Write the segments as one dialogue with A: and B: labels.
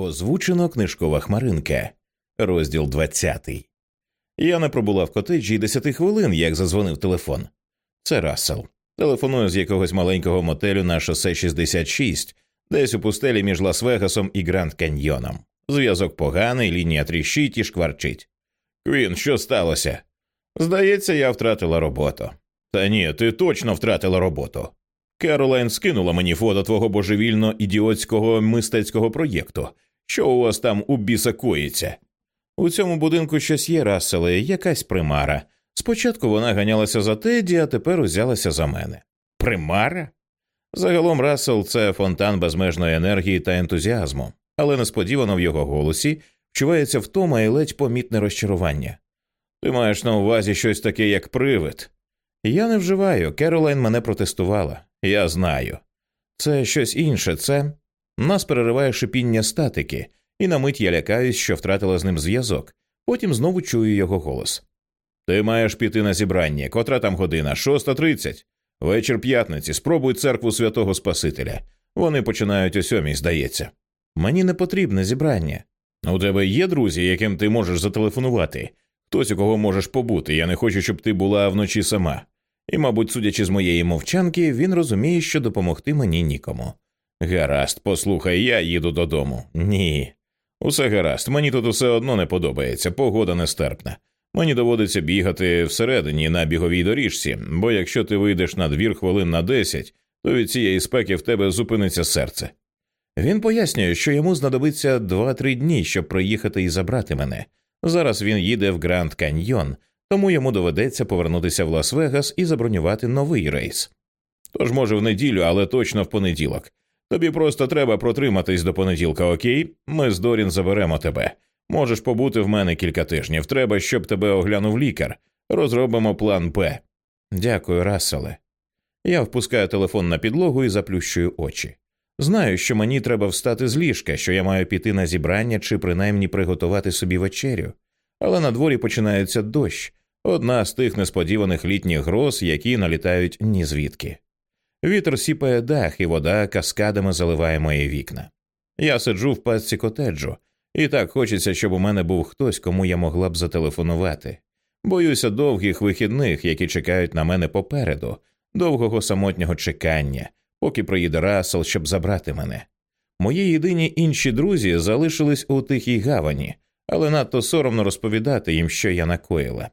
A: Озвучено книжкова хмаринка, розділ 20. Я не пробула в котеджі й десяти хвилин, як зазвонив телефон. Це Рассел. Телефоную з якогось маленького мотелю на шосе 66, десь у пустелі між Лас-Вегасом і Гранд Каньйоном. Зв'язок поганий, лінія тріщить і шкварчить. Квін, що сталося? Здається, я втратила роботу. Та ні, ти точно втратила роботу. Керолайн скинула мені фото твого божевільно ідіотського мистецького проєкту. Що у вас там у біса коїться? У цьому будинку щось є, Расселе, якась примара. Спочатку вона ганялася за Теді, а тепер узялася за мене. Примара? Загалом Рассел це фонтан безмежної енергії та ентузіазму, але несподівано в його голосі вчувається втома і ледь помітне розчарування. Ти маєш на увазі щось таке, як привид. Я не вживаю. Керолайн мене протестувала. Я знаю. Це щось інше, це нас перериває шипіння статики, і на мить я лякаюсь, що втратила з ним зв'язок. Потім знову чую його голос. Ти маєш піти на зібрання. Котра там година? Шоста тридцять. Вечір п'ятниці. Спробуй церкву святого Спасителя. Вони починають о сьомій, здається. Мені не потрібне зібрання. У тебе є друзі, яким ти можеш зателефонувати. Хтось, у кого можеш побути. Я не хочу, щоб ти була вночі сама. І, мабуть, судячи з моєї мовчанки, він розуміє, що допомогти мені нікому. Гаразд, послухай, я їду додому. Ні. Усе гаразд, мені тут усе одно не подобається, погода нестерпна. Мені доводиться бігати всередині на біговій доріжці, бо якщо ти вийдеш на двір хвилин на десять, то від цієї спеки в тебе зупиниться серце. Він пояснює, що йому знадобиться два-три дні, щоб приїхати і забрати мене. Зараз він їде в Гранд Каньйон, тому йому доведеться повернутися в Лас-Вегас і забронювати новий рейс. Тож, може, в неділю, але точно в понеділок. Тобі просто треба протриматись до понеділка, окей? Ми з Дорін заберемо тебе. Можеш побути в мене кілька тижнів. Треба, щоб тебе оглянув лікар. Розробимо план Б. Дякую, Расселе. Я впускаю телефон на підлогу і заплющую очі. Знаю, що мені треба встати з ліжка, що я маю піти на зібрання чи принаймні приготувати собі вечерю. Але на дворі починається дощ, одна з тих несподіваних літніх гроз, які налітають ні звідки. Вітер сіпає дах, і вода каскадами заливає мої вікна. Я сиджу в пастці котеджу, і так хочеться, щоб у мене був хтось, кому я могла б зателефонувати. Боюся довгих вихідних, які чекають на мене попереду, довгого самотнього чекання, поки приїде Рассел, щоб забрати мене. Мої єдині інші друзі залишились у тихій гавані, але надто соромно розповідати їм, що я накоїла.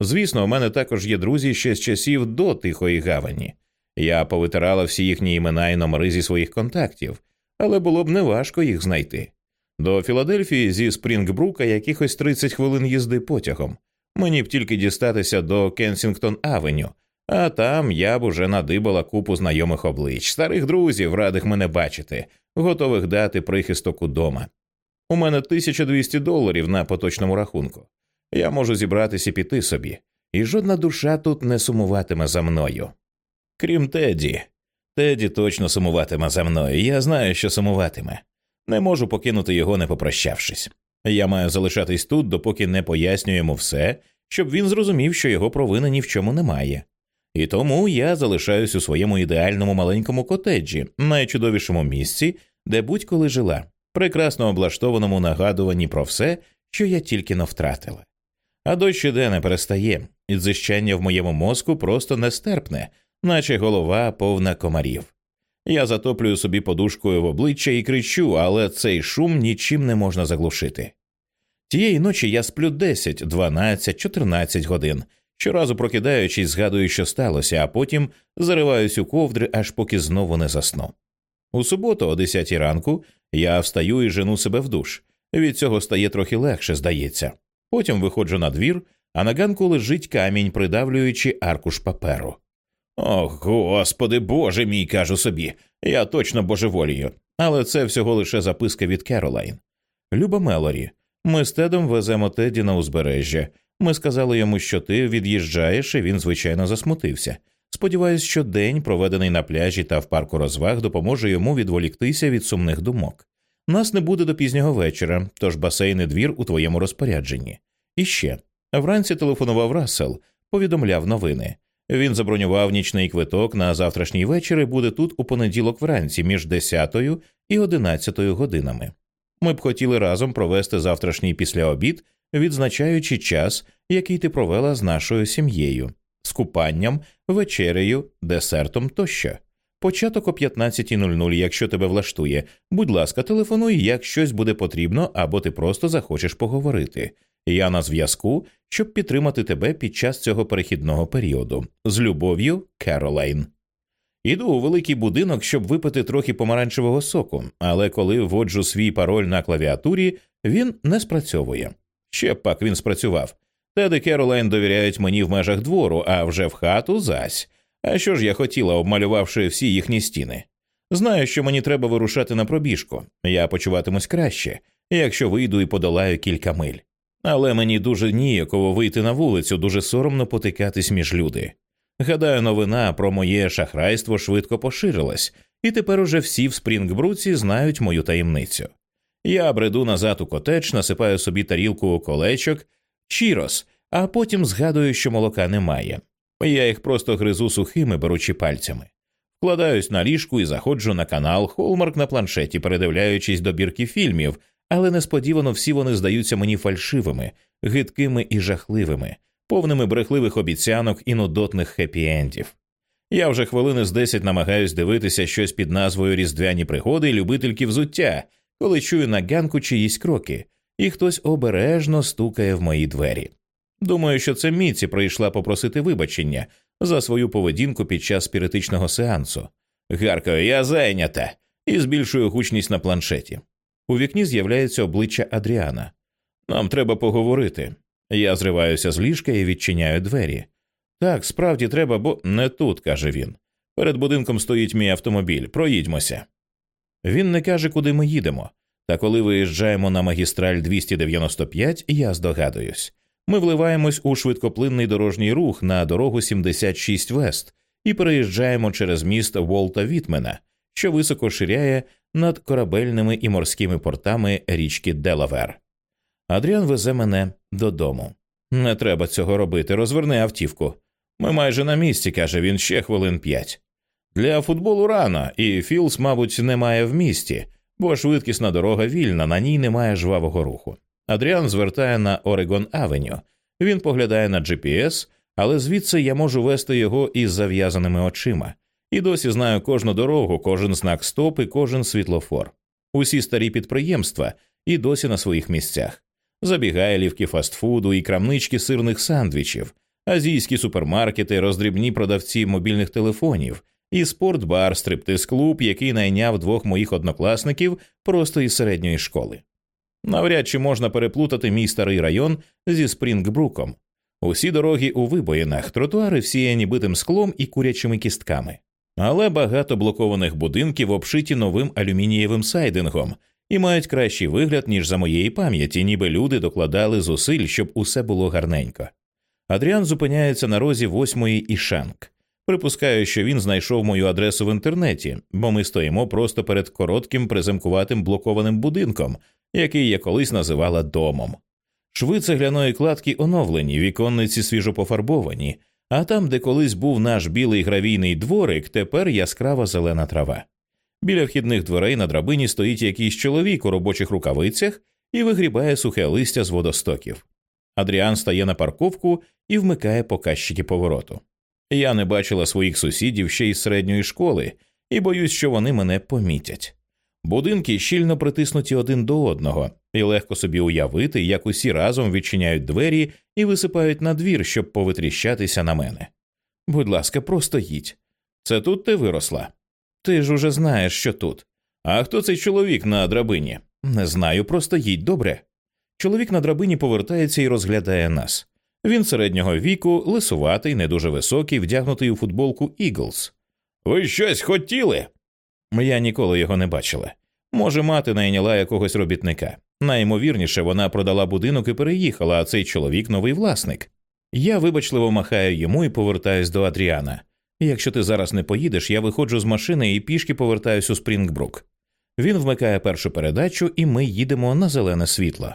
A: Звісно, у мене також є друзі ще з часів до тихої гавані. Я повитирала всі їхні імена і номери зі своїх контактів, але було б неважко їх знайти. До Філадельфії зі Спрінгбрука якихось 30 хвилин їзди потягом. Мені б тільки дістатися до Кенсінгтон Авеню, а там я б уже надибала купу знайомих облич, старих друзів, радих мене бачити, готових дати прихисток удома. У мене 1200 доларів на поточному рахунку. Я можу зібратися піти собі, і жодна душа тут не сумуватиме за мною. Крім Теді. Теді точно сумуватиме за мною. Я знаю, що сумуватиме. Не можу покинути його, не попрощавшись. Я маю залишатись тут, допоки не поясню йому все, щоб він зрозумів, що його провини ні в чому немає. І тому я залишаюсь у своєму ідеальному маленькому котеджі, найчудовішому місці, де будь-коли жила, прекрасно облаштованому нагадуванні про все, що я тільки но втратила. А дощ іде не перестає, і дзищання в моєму мозку просто нестерпне, наче голова повна комарів. Я затоплюю собі подушкою в обличчя і кричу, але цей шум нічим не можна заглушити. Тієї ночі я сплю 10, 12, 14 годин, щоразу прокидаючись, згадую, що сталося, а потім зариваюсь у ковдри, аж поки знову не засну. У суботу, о 10 ранку, я встаю і жену себе в душ. Від цього стає трохи легше, здається. Потім виходжу на двір, а на ганку лежить камінь, придавлюючи аркуш паперу. Ох, господи, боже мій, кажу собі, я точно божеволію. Але це всього лише записка від Керолайн. Люба Мелорі, ми з Тедом веземо Теді на узбережжя. Ми сказали йому, що ти від'їжджаєш, і він, звичайно, засмутився. Сподіваюсь, що день, проведений на пляжі та в парку розваг, допоможе йому відволіктися від сумних думок. Нас не буде до пізнього вечора, тож басейн і двір у твоєму розпорядженні. І ще вранці телефонував Рассел, повідомляв новини. Він забронював нічний квиток на завтрашній вечір і буде тут у понеділок вранці між 10 і 11 годинами. Ми б хотіли разом провести завтрашній післяобід, відзначаючи час, який ти провела з нашою сім'єю, з купанням, вечерею, десертом тощо. Початок о 15.00, якщо тебе влаштує. Будь ласка, телефонуй, як щось буде потрібно, або ти просто захочеш поговорити. Я на зв'язку, щоб підтримати тебе під час цього перехідного періоду. З любов'ю, Керолайн. Іду у великий будинок, щоб випити трохи помаранчевого соку, але коли вводжу свій пароль на клавіатурі, він не спрацьовує. Ще пак він спрацював. Тед і Керолайн довіряють мені в межах двору, а вже в хату зась. А що ж я хотіла, обмалювавши всі їхні стіни? Знаю, що мені треба вирушати на пробіжку. Я почуватимусь краще, якщо вийду і подолаю кілька миль. Але мені дуже ніяково вийти на вулицю, дуже соромно потикатись між люди. Гадаю, новина про моє шахрайство швидко поширилась, і тепер уже всі в Спрінгбруці знають мою таємницю. Я бреду назад у котедж, насипаю собі тарілку колечок, Cheerios, а потім згадую, що молока немає. Я їх просто гризу сухими, беручи пальцями. Вкладаюсь на ліжку і заходжу на канал Холмарк на планшеті, передивляючись добірки фільмів, але несподівано всі вони здаються мені фальшивими, гидкими і жахливими, повними брехливих обіцянок і нудотних хеппі-ендів. Я вже хвилини з десять намагаюсь дивитися щось під назвою Різдвяні пригоди любительки взуття, коли чую на ганку чиїсь кроки, і хтось обережно стукає в мої двері. Думаю, що це Міці прийшла попросити вибачення за свою поведінку під час спіритичного сеансу. Гаркаю, я зайнята і збільшую гучність на планшеті. У вікні з'являється обличчя Адріана. Нам треба поговорити. Я зриваюся з ліжка і відчиняю двері. Так, справді треба, бо не тут, каже він. Перед будинком стоїть мій автомобіль. Проїдьмося. Він не каже, куди ми їдемо. Та коли виїжджаємо на магістраль 295, я здогадуюсь. Ми вливаємось у швидкоплинний дорожній рух на дорогу 76 West і переїжджаємо через міст Волта Вітмена, що високо ширяє над корабельними і морськими портами річки Делавер. Адріан везе мене додому. Не треба цього робити, розверни автівку. Ми майже на місці, каже він ще хвилин п'ять. Для футболу рано, і Філс, мабуть, немає в місті, бо швидкісна дорога вільна, на ній немає жвавого руху. Адріан звертає на Орегон Авеню. Він поглядає на GPS, але звідси я можу вести його із зав'язаними очима. І досі знаю кожну дорогу, кожен знак стоп і кожен світлофор. Усі старі підприємства і досі на своїх місцях. Забігайлівки фастфуду і крамнички сирних сандвічів, азійські супермаркети, роздрібні продавці мобільних телефонів, і спортбар, стриптиз-клуб, який найняв двох моїх однокласників просто із середньої школи. Навряд чи можна переплутати мій старий район зі Спрінгбруком. Усі дороги у вибоїнах, тротуари всіяні битим склом і курячими кістками, але багато блокованих будинків обшиті новим алюмінієвим сайдингом і мають кращий вигляд, ніж за моєї пам'яті, ніби люди докладали зусиль, щоб усе було гарненько. Адріан зупиняється на розі восьмої і Шанк. Припускаю, що він знайшов мою адресу в інтернеті, бо ми стоїмо просто перед коротким приземкуватим блокованим будинком, який я колись називала домом. Шви цегляної кладки оновлені, віконниці свіжопофарбовані, а там, де колись був наш білий гравійний дворик, тепер яскрава зелена трава. Біля вхідних дверей на драбині стоїть якийсь чоловік у робочих рукавицях і вигрібає сухе листя з водостоків. Адріан стає на парковку і вмикає показчики повороту. Я не бачила своїх сусідів ще із середньої школи і боюсь, що вони мене помітять. Будинки щільно притиснуті один до одного, і легко собі уявити, як усі разом відчиняють двері і висипають на двір, щоб повитріщатися на мене. Будь ласка, просто їдь. Це тут ти виросла? Ти ж уже знаєш, що тут. А хто цей чоловік на драбині? Не знаю, просто їдь добре. Чоловік на драбині повертається і розглядає нас. Він середнього віку, лисуватий, не дуже високий, вдягнутий у футболку Іглс. Ви щось хотіли? Я ніколи його не бачила. Може, мати найняла якогось робітника. Найімовірніше, вона продала будинок і переїхала, а цей чоловік новий власник. Я вибачливо махаю йому і повертаюсь до Адріана. Якщо ти зараз не поїдеш, я виходжу з машини і пішки повертаюсь у Спрінгбрук. Він вмикає першу передачу, і ми їдемо на зелене світло.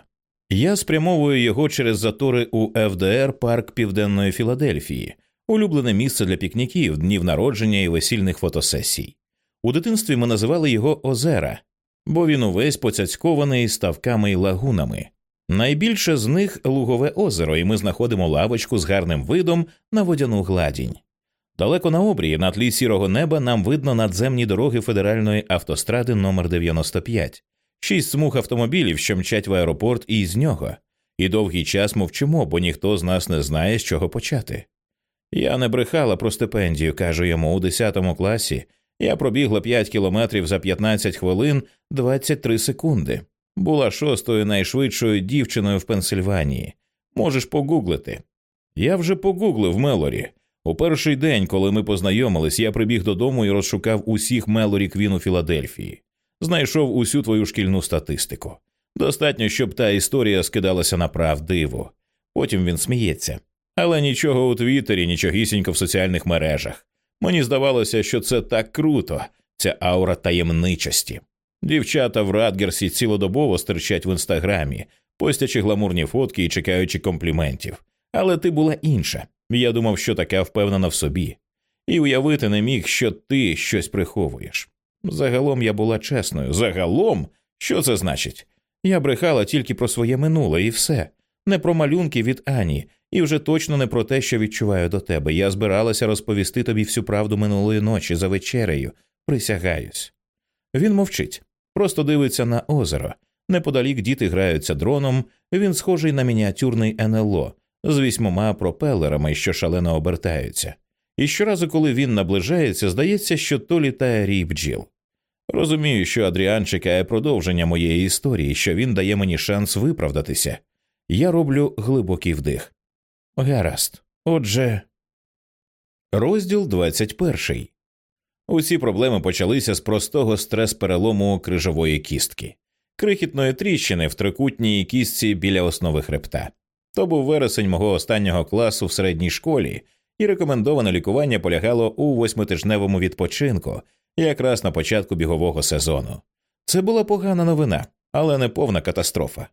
A: Я спрямовую його через затори у ФДР парк Південної Філадельфії, улюблене місце для пікніків, днів народження і весільних фотосесій. У дитинстві ми називали його Озера. бо він увесь поцяцькований ставками й лагунами. Найбільше з них лугове озеро, і ми знаходимо лавочку з гарним видом на водяну гладінь. Далеко на обрії, на тлі сірого неба, нам видно надземні дороги федеральної автостради номер 95 шість смуг автомобілів, що мчать в аеропорт і з нього, і довгий час мовчимо, бо ніхто з нас не знає, з чого почати. Я не брехала про стипендію, кажу йому, у 10 класі я пробігла 5 кілометрів за 15 хвилин 23 секунди. Була шостою найшвидшою дівчиною в Пенсильванії. Можеш погуглити. Я вже погуглив Мелорі. У перший день, коли ми познайомились, я прибіг додому і розшукав усіх Мелорі Квін у Філадельфії, знайшов усю твою шкільну статистику. Достатньо, щоб та історія скидалася на правдиву. Потім він сміється. Але нічого у Твіттері, нічогісінько в соціальних мережах. Мені здавалося, що це так круто, ця аура таємничості. Дівчата в Радгерсі цілодобово стирчать в інстаграмі, постячи гламурні фотки і чекаючи компліментів. Але ти була інша. Я думав, що така впевнена в собі, і уявити не міг, що ти щось приховуєш. Загалом я була чесною. Загалом, що це значить? Я брехала тільки про своє минуле і все, не про малюнки від Ані, і вже точно не про те, що відчуваю до тебе. Я збиралася розповісти тобі всю правду минулої ночі за вечерею, присягаюсь. Він мовчить, просто дивиться на озеро. Неподалік діти граються дроном, він схожий на мініатюрний НЛО з вісьмома пропелерами, що шалено обертаються. І щоразу, коли він наближається, здається, що то літає рій бджіл. Розумію, що Адріан чекає продовження моєї історії, що він дає мені шанс виправдатися. Я роблю глибокий вдих. Гаразд. Отже, розділ 21. Усі проблеми почалися з простого стрес-перелому крижової кістки, крихітної тріщини в трикутній кістці біля основи хребта. То був вересень мого останнього класу в середній школі, і рекомендоване лікування полягало у восьмитижневому відпочинку, якраз на початку бігового сезону. Це була погана новина, але не повна катастрофа.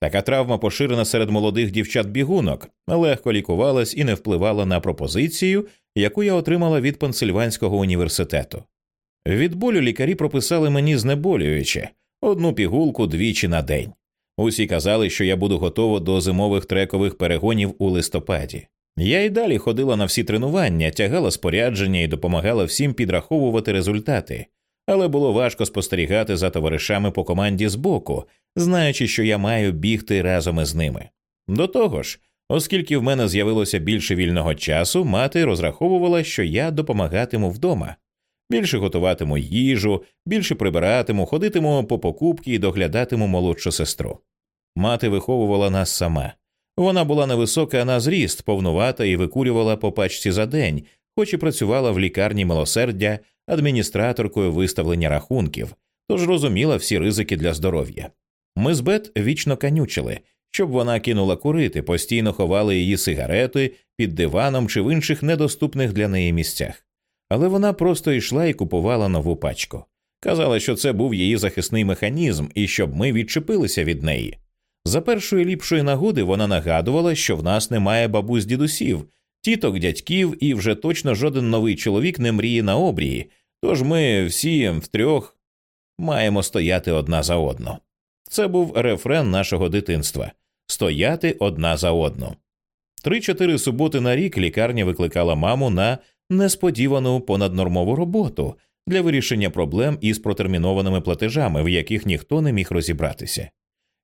A: Така травма поширена серед молодих дівчат-бігунок, легко лікувалась і не впливала на пропозицію, яку я отримала від Пенсильванського університету. Від болю лікарі прописали мені знеболююче одну пігулку двічі на день. Усі казали, що я буду готова до зимових трекових перегонів у листопаді. Я й далі ходила на всі тренування, тягала спорядження і допомагала всім підраховувати результати, але було важко спостерігати за товаришами по команді збоку, знаючи, що я маю бігти разом із ними. До того ж, оскільки в мене з'явилося більше вільного часу, мати розраховувала, що я допомагатиму вдома. Більше готуватиму їжу, більше прибиратиму, ходитиму по покупки і доглядатиму молодшу сестру. Мати виховувала нас сама. Вона була невисока на зріст, повнувата і викурювала по пачці за день, хоч і працювала в лікарні милосердя адміністраторкою виставлення рахунків, тож розуміла всі ризики для здоров'я. Ми з Бет вічно канючили, щоб вона кинула курити, постійно ховали її сигарети під диваном чи в інших недоступних для неї місцях. Але вона просто йшла і купувала нову пачку. Казала, що це був її захисний механізм і щоб ми відчепилися від неї. За першої ліпшої нагоди вона нагадувала, що в нас немає бабусь дідусів, тіток, дядьків, і вже точно жоден новий чоловік не мріє на обрії, тож ми всі втрьох маємо стояти одна за одну. Це був рефрен нашого дитинства стояти одна за одну. Три-чотири суботи на рік лікарня викликала маму на несподівану понаднормову роботу для вирішення проблем із протермінованими платежами, в яких ніхто не міг розібратися.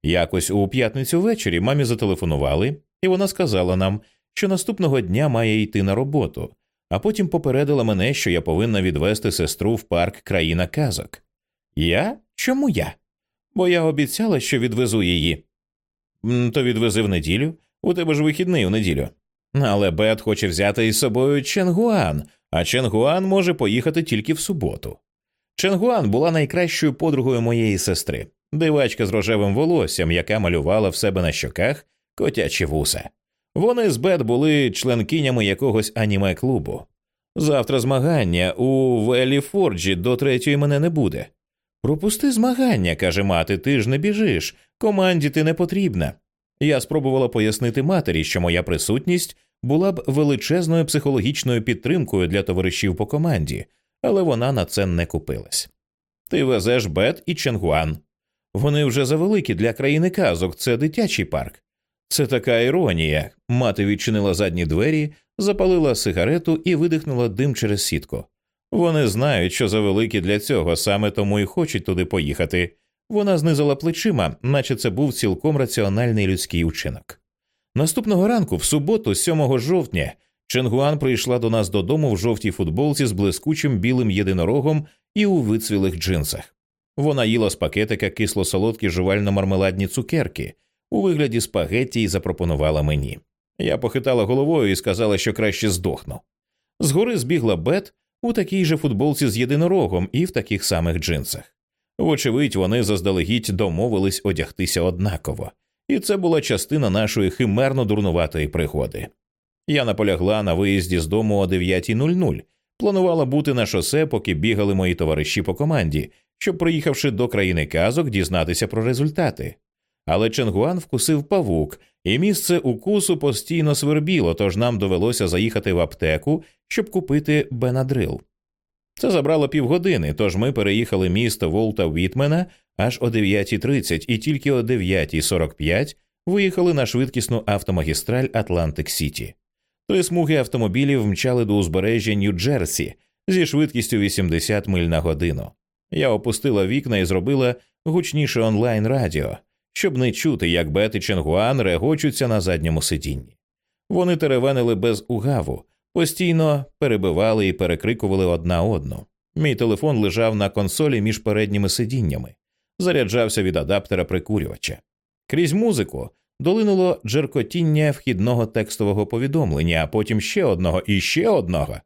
A: Якось у п'ятницю ввечері мамі зателефонували, і вона сказала нам, що наступного дня має йти на роботу, а потім попередила мене, що я повинна відвести сестру в парк країна казок. Я? Чому я? Бо я обіцяла, що відвезу її. То відвези в неділю, у тебе ж вихідний у неділю. Але Бет хоче взяти із собою Ченгуан, а Ченгуан може поїхати тільки в суботу. Ченгуан була найкращою подругою моєї сестри, дивачка з рожевим волоссям, яка малювала в себе на щоках котячі вуса. Вони з Бет були членкинями якогось аніме клубу. Завтра змагання у Велі Форджі до третьої мене не буде. Пропусти змагання, каже мати, ти ж не біжиш, команді ти не потрібна. Я спробувала пояснити матері, що моя присутність була б величезною психологічною підтримкою для товаришів по команді, але вона на це не купилась. Ти везеш Бет і Ченгуан. Вони вже завеликі для країни казок, це дитячий парк. Це така іронія. Мати відчинила задні двері, запалила сигарету і видихнула дим через сітку. Вони знають, що завеликі для цього, саме тому і хочуть туди поїхати. Вона знизила плечима, наче це був цілком раціональний людський учинок. Наступного ранку, в суботу, 7 жовтня, Ченгуан прийшла до нас додому в жовтій футболці з блискучим білим єдинорогом і у вицвілих джинсах. Вона їла з пакетика кисло солодкі жувально-мармеладні цукерки у вигляді спагетті і запропонувала мені. Я похитала головою і сказала, що краще здохну. Згори збігла Бет у такій же футболці з єдинорогом і в таких самих джинсах. Вочевидь, вони заздалегідь домовились одягтися однаково, і це була частина нашої химерно дурнуватої пригоди. Я наполягла на виїзді з дому о 9.00, планувала бути на шосе, поки бігали мої товариші по команді, щоб, приїхавши до країни казок, дізнатися про результати. Але Ченгуан вкусив павук, і місце укусу постійно свербіло, тож нам довелося заїхати в аптеку, щоб купити бенадрил. Це забрало півгодини, тож ми переїхали місто Волта Вітмена аж о 9.30 і тільки о 9.45 виїхали на швидкісну автомагістраль Атлантик Сіті. Три смуги автомобілів мчали до узбережжя Нью-Джерсі зі швидкістю 80 миль на годину. Я опустила вікна і зробила гучніше онлайн радіо, щоб не чути, як Бет і Ченгуан регочуться на задньому сидінні. Вони теревенили без угаву, постійно перебивали і перекрикували одна одну. Мій телефон лежав на консолі між передніми сидіннями, заряджався від адаптера прикурювача. Крізь музику долинуло джеркотіння вхідного текстового повідомлення, а потім ще одного і ще одного.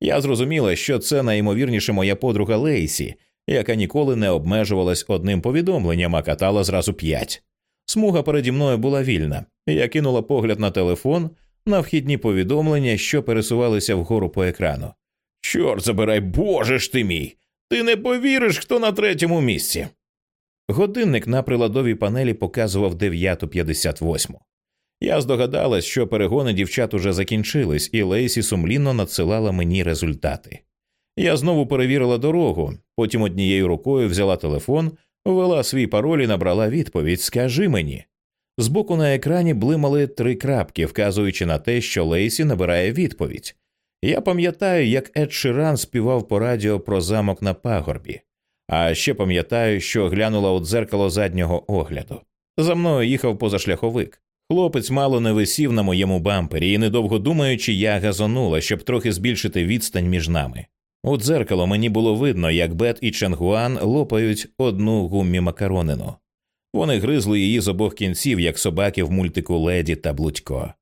A: Я зрозуміла, що це найімовірніше моя подруга Лейсі, яка ніколи не обмежувалась одним повідомленням, а катала зразу п'ять. Смуга переді мною була вільна. Я кинула погляд на телефон на вхідні повідомлення, що пересувалися вгору по екрану. Чорт забирай, боже ж ти мій! Ти не повіриш, хто на третьому місці. Годинник на приладовій панелі показував 9.58. Я здогадалась, що перегони дівчат уже закінчились, і Лейсі сумлінно надсилала мені результати. Я знову перевірила дорогу, потім однією рукою взяла телефон, ввела свій пароль і набрала відповідь Скажи мені. Збоку на екрані блимали три крапки, вказуючи на те, що Лейсі набирає відповідь. Я пам'ятаю, як Ед Ширан співав по радіо про замок на пагорбі, а ще пам'ятаю, що глянула у дзеркало заднього огляду. За мною їхав позашляховик. Хлопець мало не висів на моєму бампері, і, недовго думаючи, я газонула, щоб трохи збільшити відстань між нами. У дзеркало мені було видно, як Бет і Ченгуан лопають одну гуммі макаронину. Вони гризли її з обох кінців, як собаки в мультику Леді та Блудько.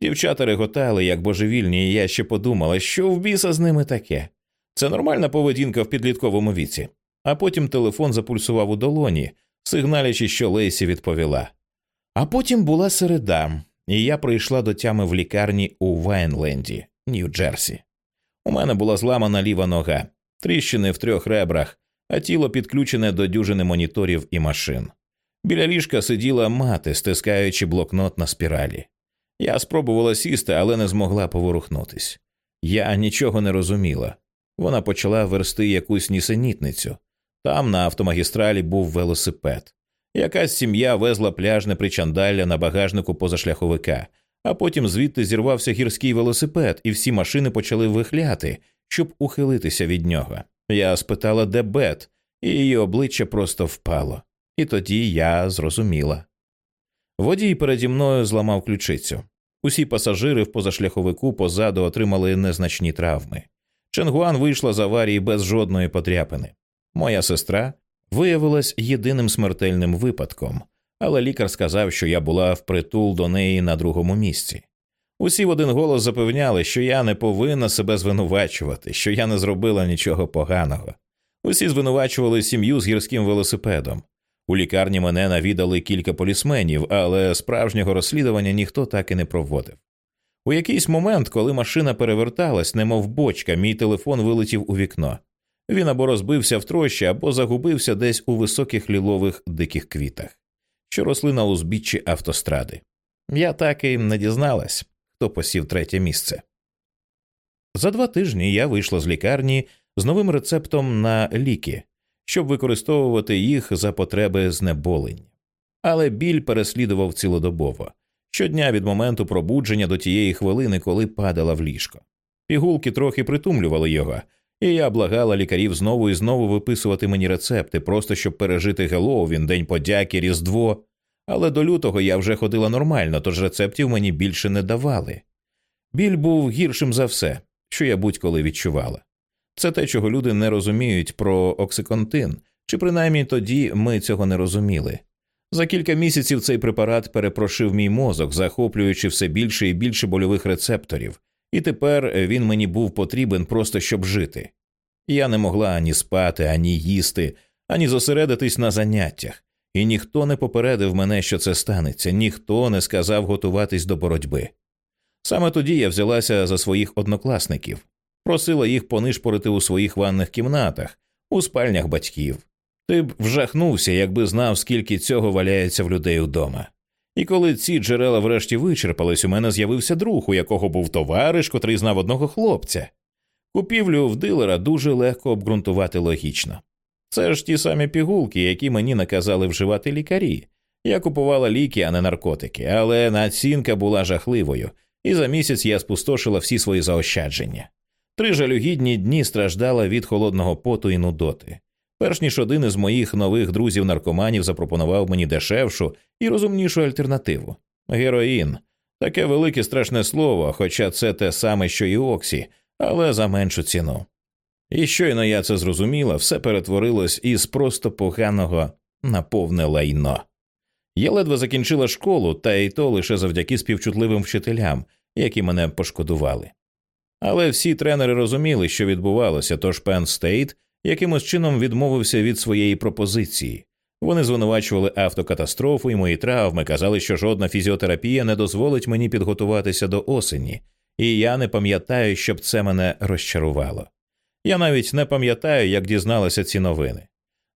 A: Дівчата реготали, як божевільні, і я ще подумала, що в біса з ними таке. Це нормальна поведінка в підлітковому віці. А потім телефон запульсував у долоні, сигналячи, що Лейсі відповіла. А потім була середа, і я прийшла до тями в лікарні у Вайнленді, Нью-Джерсі. У мене була зламана ліва нога, тріщини в трьох ребрах, а тіло підключене до дюжини моніторів і машин. Біля ліжка сиділа мати, стискаючи блокнот на спіралі. Я спробувала сісти, але не змогла поворухнутись. Я нічого не розуміла. Вона почала версти якусь нісенітницю. Там на автомагістралі був велосипед. Якась сім'я везла пляжне причандалля на багажнику позашляховика, а потім звідти зірвався гірський велосипед, і всі машини почали вихляти, щоб ухилитися від нього. Я спитала, де Бет, і її обличчя просто впало. І тоді я зрозуміла. Водій переді мною зламав ключицю. Усі пасажири в позашляховику позаду отримали незначні травми. Ченгуан вийшла з аварії без жодної подряпини. Моя сестра виявилась єдиним смертельним випадком, але лікар сказав, що я була впритул до неї на другому місці. Усі в один голос запевняли, що я не повинна себе звинувачувати, що я не зробила нічого поганого. Усі звинувачували сім'ю з гірським велосипедом. У лікарні мене навідали кілька полісменів, але справжнього розслідування ніхто так і не проводив. У якийсь момент, коли машина переверталась, немов бочка, мій телефон вилетів у вікно. Він або розбився в трощі, або загубився десь у високих лілових диких квітах, що росли на узбіччі автостради. Я так і не дізналась, хто посів третє місце. За два тижні я вийшла з лікарні з новим рецептом на ліки щоб використовувати їх за потреби знеболення. Але біль переслідував цілодобово щодня від моменту пробудження до тієї хвилини, коли падала в ліжко. Пігулки трохи притумлювали його, і я благала лікарів знову і знову виписувати мені рецепти, просто щоб пережити Геловін, День подяки, Різдво. Але до лютого я вже ходила нормально, тож рецептів мені більше не давали. Біль був гіршим за все, що я будь-коли відчувала. Це те, чого люди не розуміють про оксиконтин, чи принаймні тоді ми цього не розуміли. За кілька місяців цей препарат перепрошив мій мозок, захоплюючи все більше і більше больових рецепторів, і тепер він мені був потрібен просто щоб жити. Я не могла ані спати, ані їсти, ані зосередитись на заняттях, і ніхто не попередив мене, що це станеться, ніхто не сказав готуватись до боротьби. Саме тоді я взялася за своїх однокласників, просила їх понишпорити у своїх ванних кімнатах, у спальнях батьків. Ти б вжахнувся, якби знав, скільки цього валяється в людей удома. І коли ці джерела врешті вичерпались, у мене з'явився друг, у якого був товариш, котрий знав одного хлопця. Купівлю в дилера дуже легко обґрунтувати логічно. Це ж ті самі пігулки, які мені наказали вживати лікарі. Я купувала ліки, а не наркотики, але націнка була жахливою, і за місяць я спустошила всі свої заощадження. Три жалюгідні дні страждала від холодного поту і нудоти. Перш ніж один із моїх нових друзів-наркоманів запропонував мені дешевшу і розумнішу альтернативу героїн. Таке велике страшне слово, хоча це те саме, що і Оксі, але за меншу ціну. І щойно я це зрозуміла, все перетворилось із просто поганого на повне лайно. Я ледве закінчила школу, та й то лише завдяки співчутливим вчителям, які мене пошкодували. Але всі тренери розуміли, що відбувалося, тож Пен Стейт якимось чином відмовився від своєї пропозиції. Вони звинувачували автокатастрофу і мої травми, казали, що жодна фізіотерапія не дозволить мені підготуватися до осені, і я не пам'ятаю, щоб це мене розчарувало. Я навіть не пам'ятаю, як дізналася ці новини.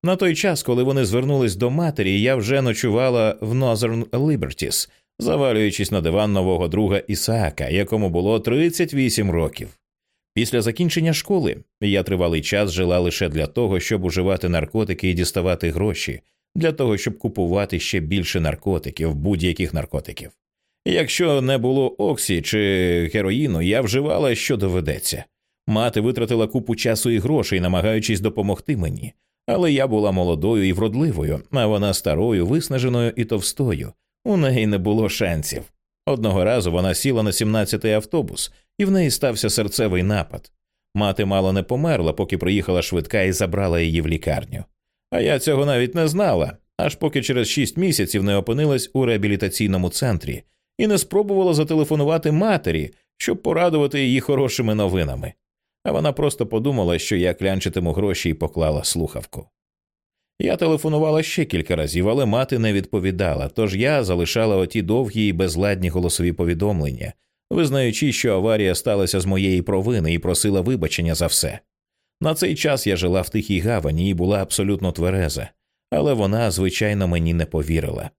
A: На той час, коли вони звернулись до матері, я вже ночувала в Northern Liberties, завалюючись на диван нового друга Ісаака, якому було 38 років. Після закінчення школи я тривалий час жила лише для того, щоб уживати наркотики і діставати гроші, для того, щоб купувати ще більше наркотиків, будь-яких наркотиків. Якщо не було оксі чи героїну, я вживала, що доведеться. Мати витратила купу часу і грошей, намагаючись допомогти мені, але я була молодою і вродливою, а вона старою, виснаженою і товстою. У неї не було шансів. Одного разу вона сіла на 17-й автобус, і в неї стався серцевий напад. Мати мало не померла, поки приїхала швидка і забрала її в лікарню. А я цього навіть не знала, аж поки через шість місяців не опинилась у реабілітаційному центрі і не спробувала зателефонувати матері, щоб порадувати її хорошими новинами. А вона просто подумала, що я клянчитиму гроші і поклала слухавку. Я телефонувала ще кілька разів, але мати не відповідала, тож я залишала оті довгі і безладні голосові повідомлення, визнаючи, що аварія сталася з моєї провини і просила вибачення за все. На цей час я жила в тихій гавані і була абсолютно твереза, але вона, звичайно, мені не повірила.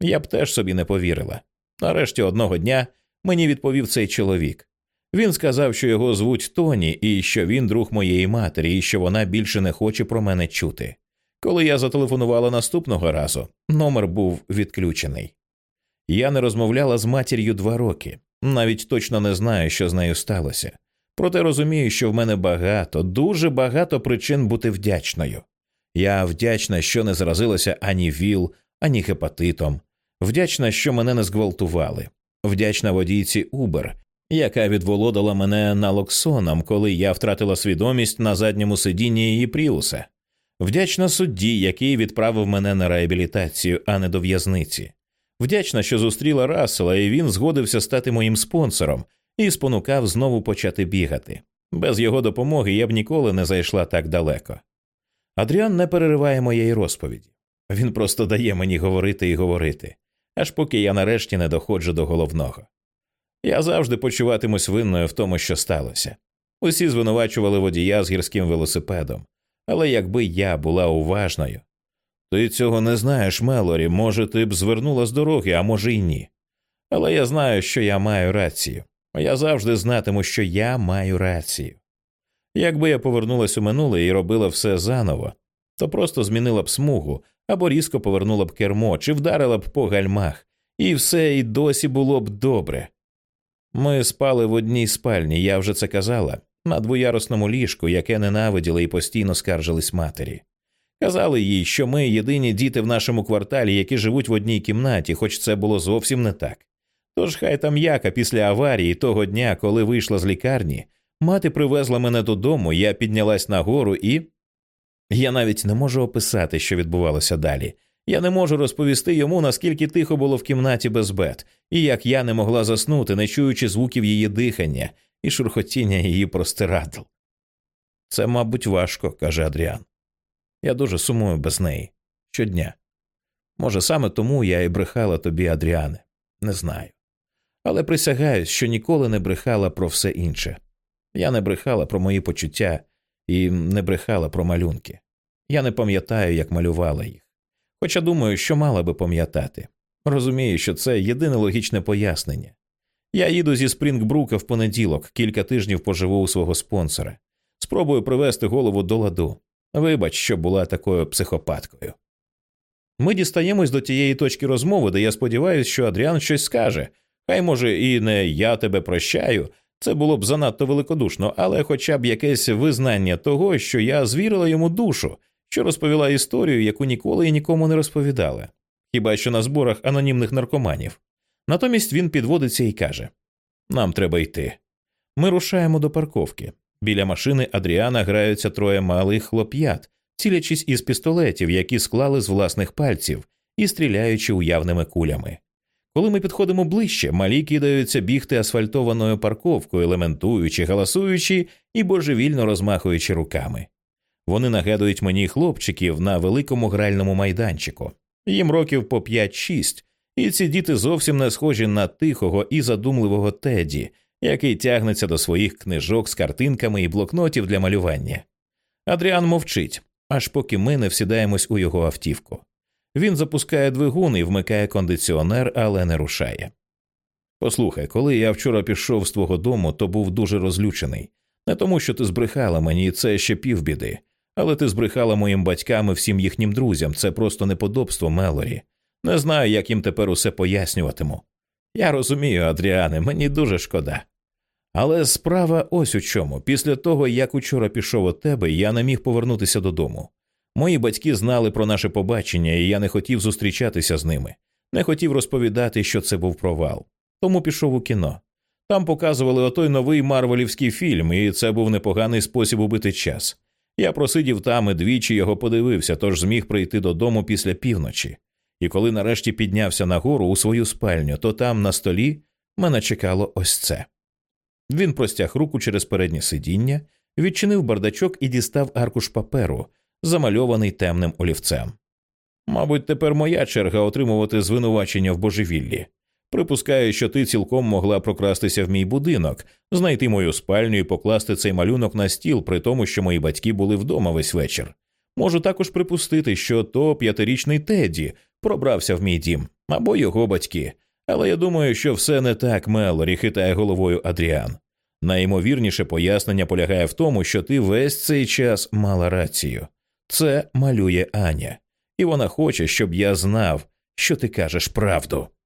A: Я б теж собі не повірила. Нарешті одного дня мені відповів цей чоловік. Він сказав, що його звуть Тоні, і що він друг моєї матері, і що вона більше не хоче про мене чути. Коли я зателефонувала наступного разу, номер був відключений. Я не розмовляла з матір'ю два роки, навіть точно не знаю, що з нею сталося. Проте розумію, що в мене багато, дуже багато причин бути вдячною. Я вдячна, що не заразилася ані ВІЛ, ані гепатитом, вдячна, що мене не зґвалтували, вдячна водійці Убер, яка відволодала мене налоксоном, коли я втратила свідомість на задньому сидінні її пріуса, вдячна судді, який відправив мене на реабілітацію, а не до в'язниці. Вдячна, що зустріла Рассела, і він згодився стати моїм спонсором і спонукав знову почати бігати. Без його допомоги я б ніколи не зайшла так далеко. Адріан не перериває моєї розповіді. Він просто дає мені говорити і говорити, аж поки я нарешті не доходжу до головного. Я завжди почуватимусь винною в тому, що сталося. Усі звинувачували водія з гірським велосипедом, але якби я була уважною. Ти цього не знаєш, Мелорі, може, ти б звернула з дороги, а може й ні. Але я знаю, що я маю рацію. Я завжди знатиму, що я маю рацію. Якби я повернулася у минуле і робила все заново, то просто змінила б смугу або різко повернула б кермо чи вдарила б по гальмах, і все і досі було б добре. Ми спали в одній спальні, я вже це казала, на двоярусному ліжку, яке ненавиділи і постійно скаржились матері. Казали їй, що ми єдині діти в нашому кварталі, які живуть в одній кімнаті, хоч це було зовсім не так. Тож хай там яка після аварії того дня, коли вийшла з лікарні, мати привезла мене додому, я піднялась нагору і. Я навіть не можу описати, що відбувалося далі. Я не можу розповісти йому, наскільки тихо було в кімнаті без бет, і як я не могла заснути, не чуючи звуків її дихання і шурхотіння її простирадл. Це, мабуть, важко, каже Адріан. Я дуже сумую без неї щодня. Може, саме тому я і брехала тобі, Адріане, не знаю. Але присягаюсь, що ніколи не брехала про все інше. Я не брехала про мої почуття і не брехала про малюнки. Я не пам'ятаю, як малювала їх. Хоча думаю, що мала би пам'ятати. Розумію, що це єдине логічне пояснення. Я їду зі Спрінгбрука в понеділок, кілька тижнів поживу у свого спонсора. Спробую привести голову до ладу. Вибач, що була такою психопаткою. Ми дістаємось до тієї точки розмови, де я сподіваюся, що Адріан щось скаже. Хай, може, і не я тебе прощаю. Це було б занадто великодушно, але хоча б якесь визнання того, що я звірила йому душу, що розповіла історію, яку ніколи і нікому не розповідала, хіба що на зборах анонімних наркоманів. Натомість він підводиться і каже Нам треба йти. Ми рушаємо до парковки. Біля машини Адріана граються троє малих хлоп'ят, цілячись із пістолетів, які склали з власних пальців і стріляючи уявними кулями. Коли ми підходимо ближче, малі кидаються бігти асфальтованою парковкою, лементуючи, галасуючи і божевільно розмахуючи руками. Вони нагадують мені хлопчиків на великому гральному майданчику. Їм років по 5-6, і ці діти зовсім не схожі на тихого і задумливого теді, який тягнеться до своїх книжок з картинками і блокнотів для малювання. Адріан мовчить, аж поки ми не всідаємось у його автівку. Він запускає двигун і вмикає кондиціонер, але не рушає. Послухай, коли я вчора пішов з твого дому, то був дуже розлючений. Не тому, що ти збрехала мені, це ще півбіди, але ти збрехала моїм батькам і всім їхнім друзям. Це просто неподобство Мелорі. Не знаю, як їм тепер усе пояснюватиму. Я розумію, Адріане, мені дуже шкода. Але справа ось у чому. Після того, як учора пішов від тебе, я не міг повернутися додому. Мої батьки знали про наше побачення, і я не хотів зустрічатися з ними, не хотів розповідати, що це був провал. Тому пішов у кіно. Там показували отой новий марвелівський фільм, і це був непоганий спосіб убити час. Я просидів там і двічі його подивився, тож зміг прийти додому після півночі. І коли нарешті піднявся нагору у свою спальню, то там на столі мене чекало ось це. Він простяг руку через переднє сидіння, відчинив бардачок і дістав аркуш паперу, замальований темним олівцем. Мабуть, тепер моя черга отримувати звинувачення в божевіллі. Припускаю, що ти цілком могла прокрастися в мій будинок, знайти мою спальню і покласти цей малюнок на стіл, при тому, що мої батьки були вдома весь вечір. Можу також припустити, що то п'ятирічний Тедді пробрався в мій дім або його батьки. Але я думаю, що все не так, Мелорі, хитає головою Адріан. Найімовірніше пояснення полягає в тому, що ти весь цей час мала рацію. Це малює Аня, і вона хоче, щоб я знав, що ти кажеш правду.